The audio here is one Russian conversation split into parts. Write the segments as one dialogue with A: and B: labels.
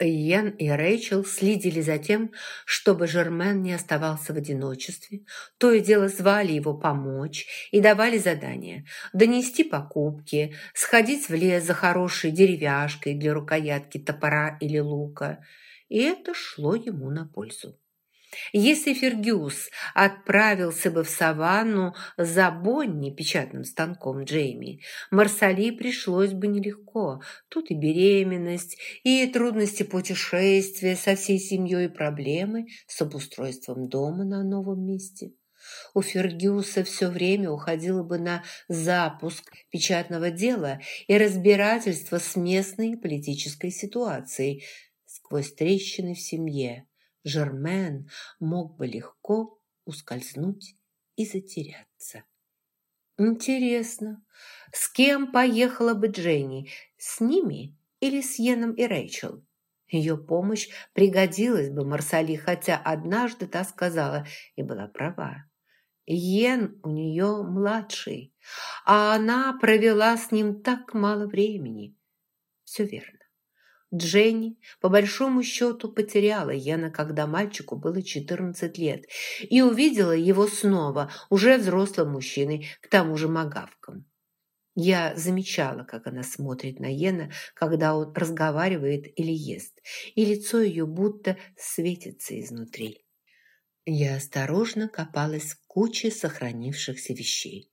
A: Йен и Рэйчел следили за тем, чтобы Жермен не оставался в одиночестве. То и дело звали его помочь и давали задания донести покупки, сходить в лес за хорошей деревяшкой для рукоятки топора или лука. И это шло ему на пользу. Если Фергюс отправился бы в саванну за Бонни печатным станком Джейми, Марсали пришлось бы нелегко. Тут и беременность, и трудности путешествия со всей семьей, и проблемы с обустройством дома на новом месте. У Фергюса все время уходило бы на запуск печатного дела и разбирательство с местной политической ситуацией сквозь трещины в семье Жермен мог бы легко ускользнуть и затеряться. Интересно, с кем поехала бы Дженни? С ними или с Йеном и Рэйчел? Ее помощь пригодилась бы Марсали, хотя однажды та сказала и была права. Йен у нее младший, а она провела с ним так мало времени. Все верно. Дженни, по большому счету, потеряла Йена, когда мальчику было 14 лет, и увидела его снова, уже взрослым мужчиной, к тому же магавком. Я замечала, как она смотрит на Йена, когда он разговаривает или ест, и лицо ее будто светится изнутри. Я осторожно копалась в куче сохранившихся вещей.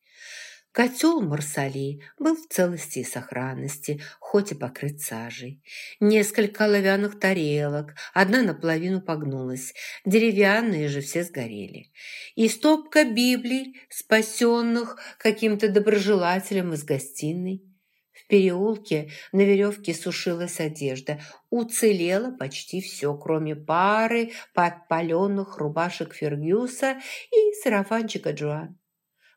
A: Котел Марсали был в целости и сохранности, хоть и покрыт сажей. Несколько оловянных тарелок, одна наполовину погнулась, деревянные же все сгорели. И стопка Библий, спасенных каким-то доброжелателем из гостиной. В переулке на веревке сушилась одежда. Уцелело почти все, кроме пары подпаленных рубашек Фергюса и сарафанчика Джоан.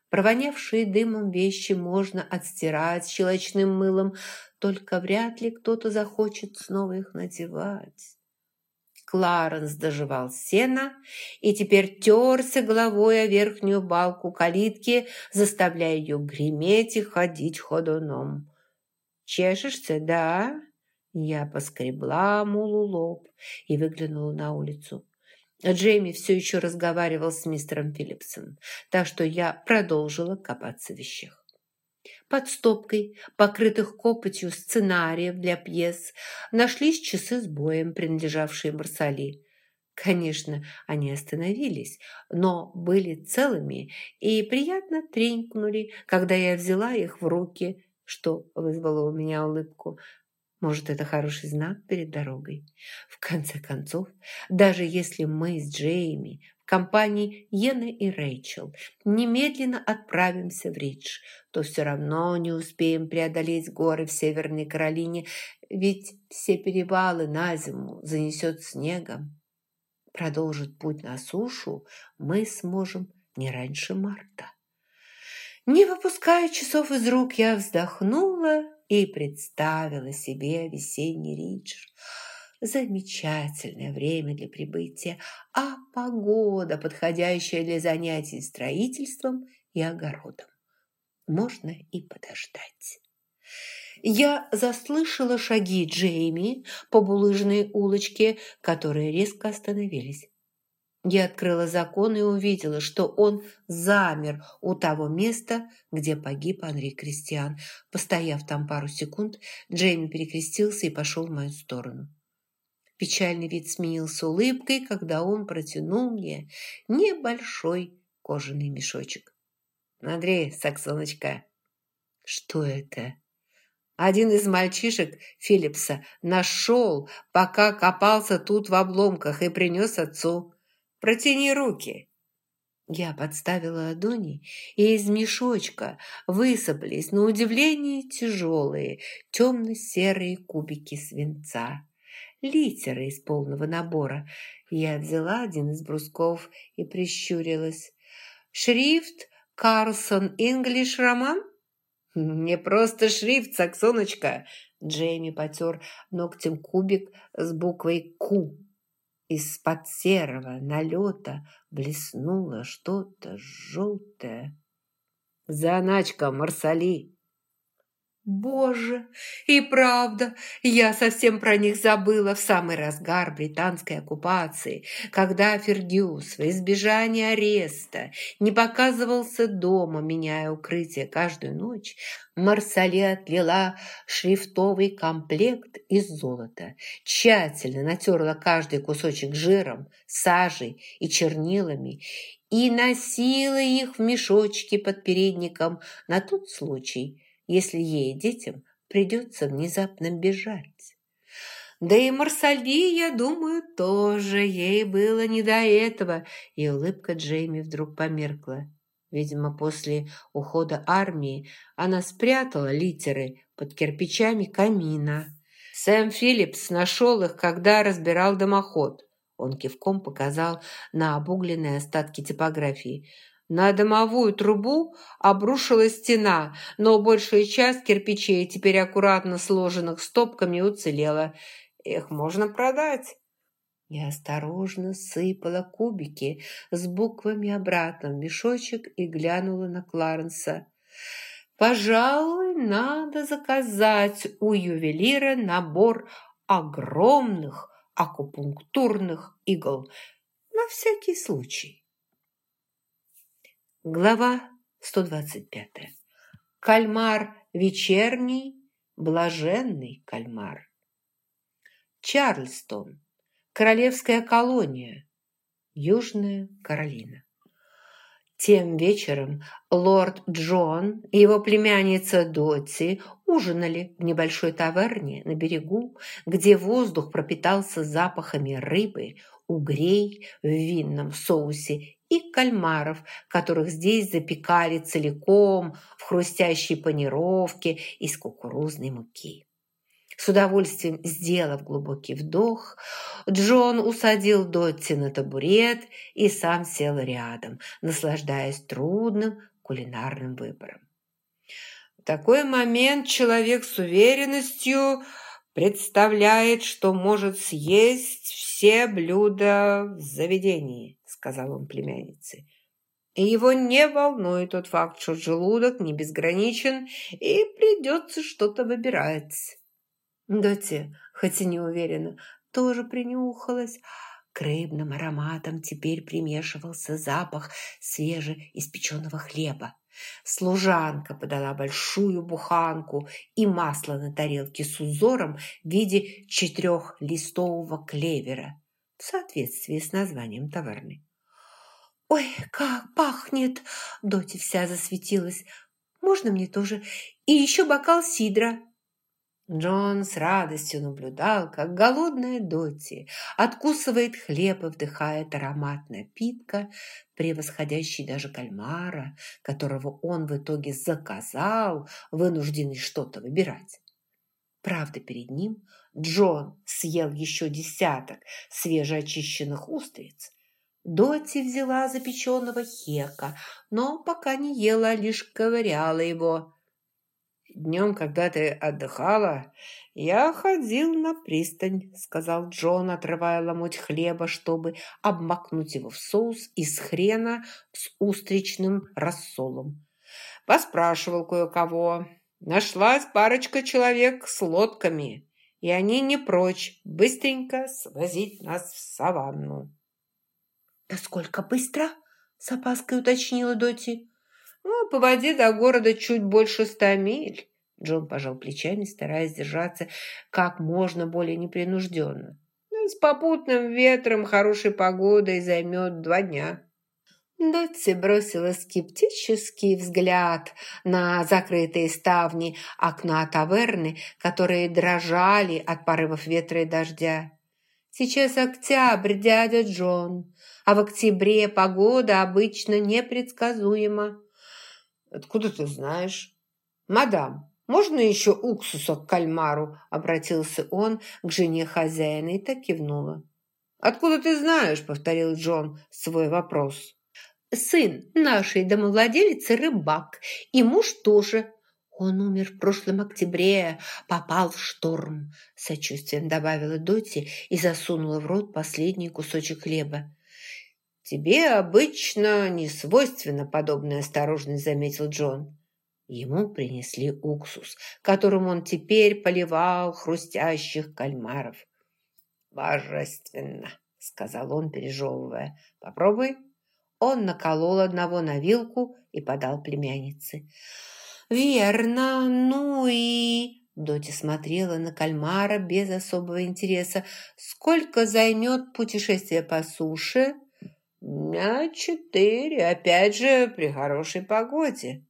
A: Провонявшие дымом вещи можно отстирать щелочным мылом, только вряд ли кто-то захочет снова их надевать. Кларенс доживал сено и теперь терся головой о верхнюю балку калитки, заставляя ее греметь и ходить ходуном. «Чешешься, да?» Я поскребла мулу лоб и выглянула на улицу. Джейми все еще разговаривал с мистером Филлипсом, так что я продолжила копаться в вещах. Под стопкой, покрытых копотью сценариев для пьес, нашлись часы с боем, принадлежавшие Марсали. Конечно, они остановились, но были целыми и приятно тренькнули, когда я взяла их в руки, что вызвало у меня улыбку. Может, это хороший знак перед дорогой. В конце концов, даже если мы с Джейми в компании Йены и Рэйчел немедленно отправимся в Ридж, то все равно не успеем преодолеть горы в Северной Каролине, ведь все перевалы на зиму занесет снегом. Продолжить путь на сушу мы сможем не раньше марта. Не выпуская часов из рук, я вздохнула и представила себе весенний Ридж. Замечательное время для прибытия, а погода, подходящая для занятий строительством и огородом. Можно и подождать. Я заслышала шаги Джейми по булыжной улочке, которые резко остановились. Я открыла закон и увидела, что он замер у того места, где погиб Анри Кристиан. Постояв там пару секунд, Джейми перекрестился и пошел в мою сторону. Печальный вид сменился улыбкой, когда он протянул мне небольшой кожаный мешочек. «Андрей, Саксоночка!» «Что это?» Один из мальчишек Филлипса нашел, пока копался тут в обломках, и принес отцу. Протяни руки!» Я подставила ладони, и из мешочка высыпались, на удивление, тяжелые, темно-серые кубики свинца. Литеры из полного набора. Я взяла один из брусков и прищурилась. «Шрифт Карлсон Инглиш Роман?» «Не просто шрифт, Саксоночка!» Джейми потер ногтем кубик с буквой «Ку». Из-под серого налета блеснуло что-то желтое. «Заначка, Марсали!» Боже, и правда, я совсем про них забыла в самый разгар британской оккупации, когда Фергюс во избежание ареста не показывался дома, меняя укрытие каждую ночь, Марсале отлила шрифтовый комплект из золота, тщательно натерла каждый кусочек жиром, сажей и чернилами и носила их в мешочке под передником на тот случай, если ей, детям, придется внезапно бежать. Да и Марсали, я думаю, тоже ей было не до этого, и улыбка Джейми вдруг померкла. Видимо, после ухода армии она спрятала литеры под кирпичами камина. Сэм Филлипс нашел их, когда разбирал дымоход. Он кивком показал на обугленные остатки типографии. На домовую трубу обрушилась стена, но большая часть кирпичей, теперь аккуратно сложенных стопками, уцелела. Их можно продать. Я осторожно сыпала кубики с буквами обратно в мешочек и глянула на Кларенса. «Пожалуй, надо заказать у ювелира набор огромных акупунктурных игл на всякий случай». Глава 125. Кальмар вечерний, блаженный кальмар. Чарльстон. Королевская колония. Южная Каролина. Тем вечером лорд Джон и его племянница Дотти ужинали в небольшой таверне на берегу, где воздух пропитался запахами рыбы, угрей в винном соусе и кальмаров, которых здесь запекали целиком в хрустящей панировке из кукурузной муки. С удовольствием сделав глубокий вдох, Джон усадил Дотти на табурет и сам сел рядом, наслаждаясь трудным кулинарным выбором. В такой момент человек с уверенностью представляет, что может съесть все блюда в заведении сказал он племяннице. И его не волнует тот факт, что желудок не безграничен и придется что-то выбирать. Доти, хоть и не уверена, тоже принюхалась. К рыбным ароматам теперь примешивался запах свежеиспеченного хлеба. Служанка подала большую буханку и масло на тарелке с узором в виде четырехлистового клевера в соответствии с названием таверны. «Ой, как пахнет!» Доти вся засветилась. «Можно мне тоже? И еще бокал сидра!» Джон с радостью наблюдал, как голодная Доти откусывает хлеб и вдыхает аромат напитка, превосходящий даже кальмара, которого он в итоге заказал, вынужденный что-то выбирать. Правда, перед ним Джон съел еще десяток свежеочищенных устриц, Доти взяла запеченного хека, но пока не ела, лишь ковыряла его. «Днем, когда ты отдыхала, я ходил на пристань», — сказал Джон, отрывая ломоть хлеба, чтобы обмакнуть его в соус из хрена с устричным рассолом. Поспрашивал кое-кого. Нашлась парочка человек с лодками, и они не прочь быстренько свозить нас в саванну.
B: «Насколько быстро?» – с опаской уточнила Доти.
A: «Ну, по воде до города чуть больше ста миль». Джон пожал плечами, стараясь держаться как можно более непринужденно. «Ну, «С попутным ветром, хорошей погодой займет два дня». Дотти бросила скептический взгляд на закрытые ставни окна таверны, которые дрожали от порывов ветра и дождя. «Сейчас октябрь, дядя Джон а в октябре погода обычно непредсказуема». «Откуда ты знаешь?» «Мадам, можно еще уксуса к кальмару?» Обратился он к жене хозяина и так кивнула. «Откуда ты знаешь?» – повторил Джон свой вопрос.
B: «Сын нашей домовладелицы рыбак, и муж тоже. Он умер в прошлом октябре, попал в шторм», – сочувствием добавила Доти и засунула в рот последний кусочек хлеба.
A: «Тебе обычно не свойственна подобная осторожность», — заметил Джон. Ему принесли уксус, которым он теперь поливал хрустящих кальмаров. «Божественно!» – сказал он, пережевывая. «Попробуй». Он наколол одного на вилку и подал племяннице. «Верно, ну и...» Доти смотрела на кальмара без особого интереса. «Сколько займет путешествие по суше?» «Дня четыре, опять же, при хорошей погоде».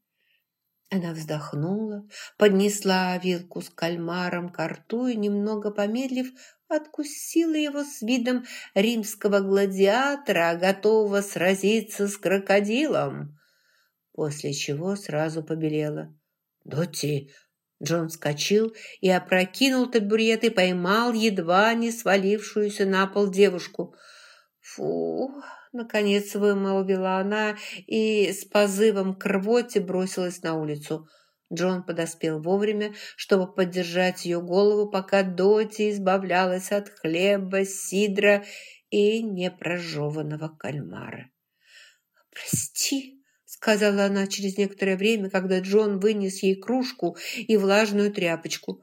A: Она вздохнула, поднесла вилку с кальмаром к рту и, немного помедлив, откусила его с видом римского гладиатора, готового сразиться с крокодилом, после чего сразу побелела. «Доти!» Джон вскочил и опрокинул табурет и поймал едва не свалившуюся на пол девушку. «Фу!» Наконец вымолвила она и с позывом к рвоте бросилась на улицу. Джон подоспел вовремя, чтобы поддержать ее голову, пока Доти избавлялась от хлеба, сидра и непрожеванного кальмара. «Прости», — сказала она через некоторое время, когда Джон вынес ей кружку и влажную тряпочку.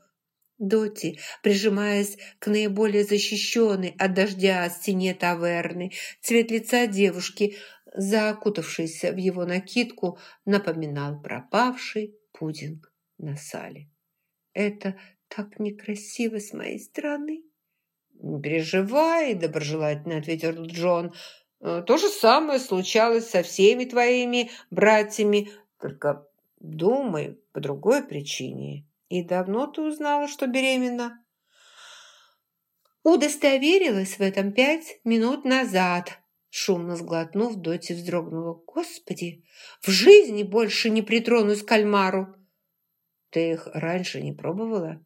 A: Доти, прижимаясь к наиболее защищенной от дождя стене таверны, цвет лица девушки, закутавшейся в его накидку, напоминал пропавший пудинг на сале. «Это так некрасиво с моей стороны!» «Не переживай», – доброжелательно ответил Джон. «Э, «То же самое случалось со всеми твоими братьями, только думай по другой причине». «И давно ты узнала, что беременна?» «Удостоверилась в этом пять минут назад», Шумно сглотнув, Доти вздрогнула. «Господи, в жизни больше не притронусь к кальмару!» «Ты их раньше не пробовала?»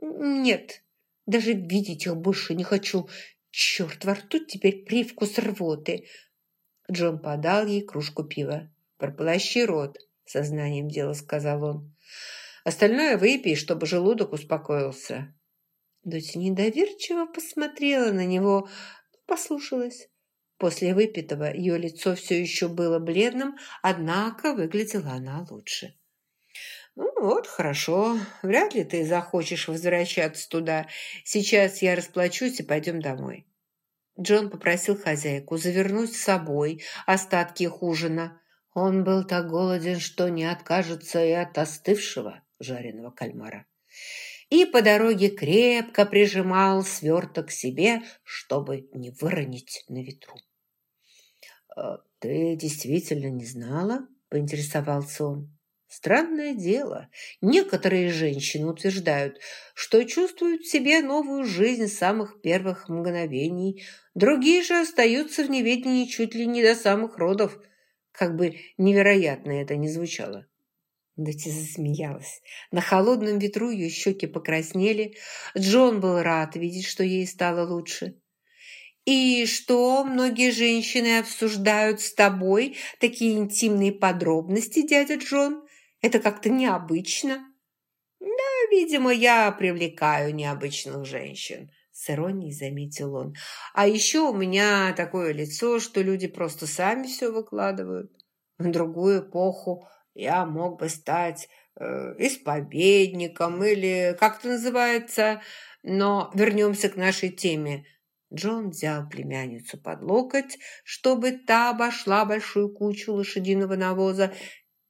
A: «Нет, даже видеть их больше не хочу. Черт, во рту теперь привкус рвоты!» Джон подал ей кружку пива. «Прополощи рот», — сознанием дела сказал он. Остальное выпей, чтобы желудок успокоился». Дочь недоверчиво посмотрела на него, послушалась. После выпитого ее лицо все еще было бледным, однако выглядела она лучше. «Ну вот, хорошо. Вряд ли ты захочешь возвращаться туда. Сейчас я расплачусь и пойдем домой». Джон попросил хозяйку завернуть с собой остатки их ужина. Он был так голоден, что не откажется и от остывшего жареного кальмара. И по дороге крепко прижимал сверток себе, чтобы не выронить на ветру. «А «Ты действительно не знала?» – поинтересовался он. Странное дело. Некоторые женщины утверждают, что чувствуют в себе новую жизнь с самых первых мгновений. Другие же остаются в неведении чуть ли не до самых родов, как бы невероятно это ни звучало. Доти засмеялась. На холодном ветру ее щеки покраснели. Джон был рад видеть, что ей стало лучше. «И что, многие женщины обсуждают с тобой такие интимные подробности, дядя Джон? Это как-то необычно». «Да, видимо, я привлекаю необычных женщин», — с иронией заметил он. «А еще у меня такое лицо, что люди просто сами все выкладывают. В другую эпоху я мог бы стать э, исповедником или как это называется. Но вернемся к нашей теме. Джон взял племянницу под локоть, чтобы та обошла большую кучу лошадиного навоза.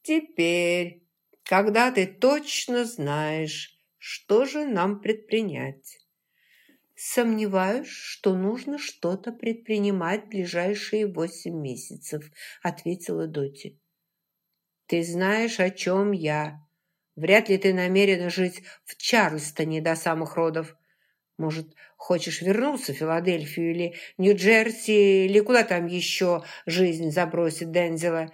A: «Теперь, когда ты точно знаешь, что же нам предпринять?» «Сомневаюсь, что нужно что-то предпринимать в ближайшие восемь месяцев», ответила Доти. Ты знаешь, о чем я. Вряд ли ты намерена жить в Чарльстоне до самых родов. Может, хочешь вернуться в Филадельфию или Нью-Джерси, или куда там еще жизнь забросит Дензела?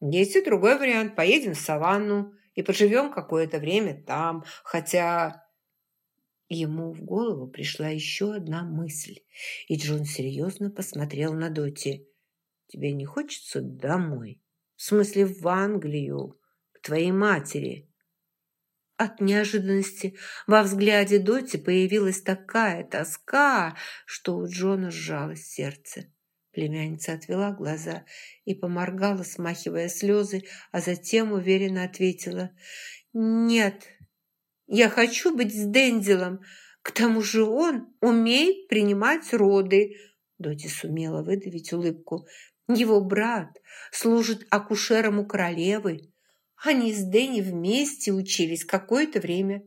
A: Есть и другой вариант. Поедем в Саванну и поживем какое-то время там. Хотя ему в голову пришла еще одна мысль, и Джон серьезно посмотрел на Доти. «Тебе не хочется домой?» В смысле, в Англию, к твоей матери». От неожиданности во взгляде Доти появилась такая тоска, что у Джона сжалось сердце. Племянница отвела глаза и поморгала, смахивая слезы, а затем уверенно ответила «Нет, я хочу быть с Дензелом. К тому же он умеет принимать роды». Доти сумела выдавить улыбку. «Его брат служит акушером у королевы. Они с Дэнни вместе учились какое-то время».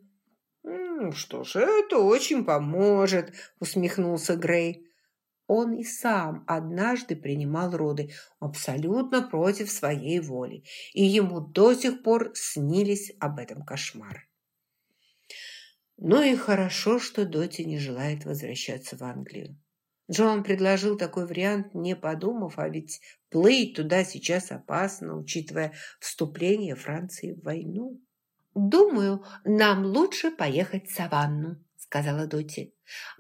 B: «Что ж, это очень поможет», — усмехнулся Грей.
A: Он и сам однажды принимал роды абсолютно против своей воли, и ему до сих пор снились об этом кошмары. Ну и хорошо, что Доти не желает возвращаться в Англию. Джон предложил такой вариант, не подумав, а ведь плыть туда сейчас опасно, учитывая вступление Франции в войну. «Думаю, нам лучше поехать в саванну», — сказала Доти.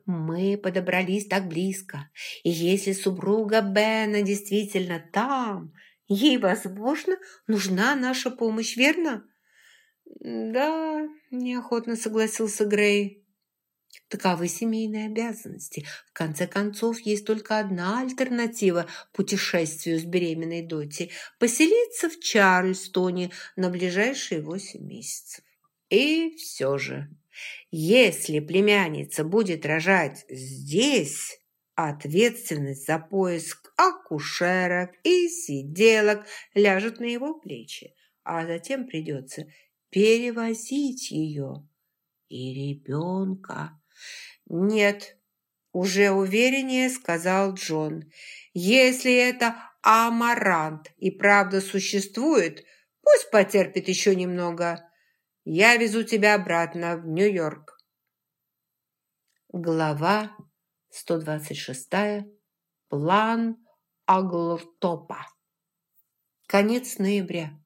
A: «Мы подобрались так близко, и если супруга Бена действительно там, ей, возможно, нужна наша помощь, верно?»
B: «Да», – неохотно согласился Грей.
A: Таковы семейные обязанности. В конце концов, есть только одна альтернатива путешествию с беременной Доти – поселиться в Чарльстоне на ближайшие восемь месяцев. И все же, если племянница будет рожать здесь, ответственность за поиск акушерок и сиделок ляжет на его плечи, а затем придется перевозить ее и ребенка. «Нет», – уже увереннее сказал Джон, «если это амарант и правда существует, пусть потерпит еще немного. Я везу тебя обратно в Нью-Йорк». Глава 126. План Аглтопа. Конец ноября.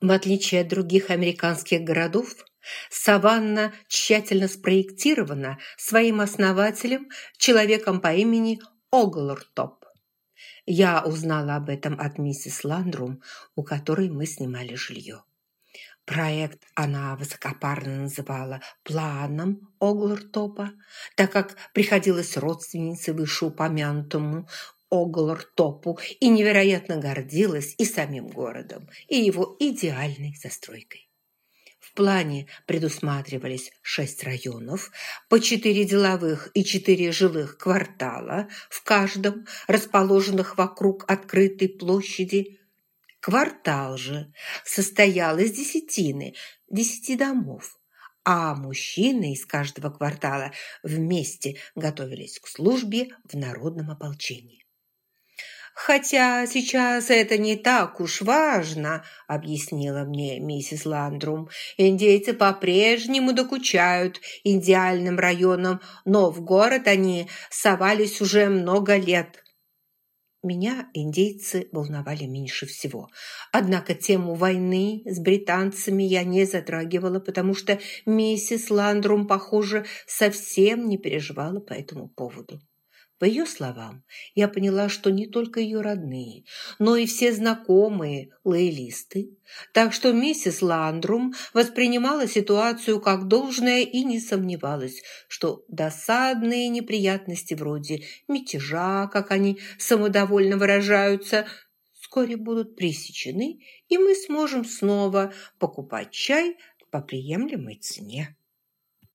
A: В отличие от других американских городов, Саванна тщательно спроектирована своим основателем, человеком по имени Оглортоп. Я узнала об этом от миссис Ландрум, у которой мы снимали жилье. Проект она высокопарно называла планом Оглортопа, так как приходилось родственнице вышеупомянутому Оглортопу и невероятно гордилась и самим городом, и его идеальной застройкой. В плане предусматривались шесть районов, по четыре деловых и четыре жилых квартала, в каждом расположенных вокруг открытой площади. Квартал же состоял из десятины, десяти домов, а мужчины из каждого квартала вместе готовились к службе в народном ополчении. «Хотя сейчас это не так уж важно», – объяснила мне миссис Ландрум. «Индейцы по-прежнему докучают идеальным районам, но в город они совались уже много лет». Меня индейцы волновали меньше всего. Однако тему войны с британцами я не затрагивала, потому что миссис Ландрум, похоже, совсем не переживала по этому поводу. По ее словам, я поняла, что не только ее родные, но и все знакомые лоялисты, так что миссис Ландрум воспринимала ситуацию как должное и не сомневалась, что досадные неприятности вроде мятежа, как они самодовольно выражаются, вскоре будут пресечены, и мы сможем снова покупать чай по приемлемой цене.